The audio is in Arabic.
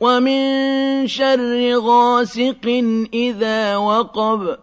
وَمِن شَرِّ غَاسِقٍ إِذَا وَقَبَ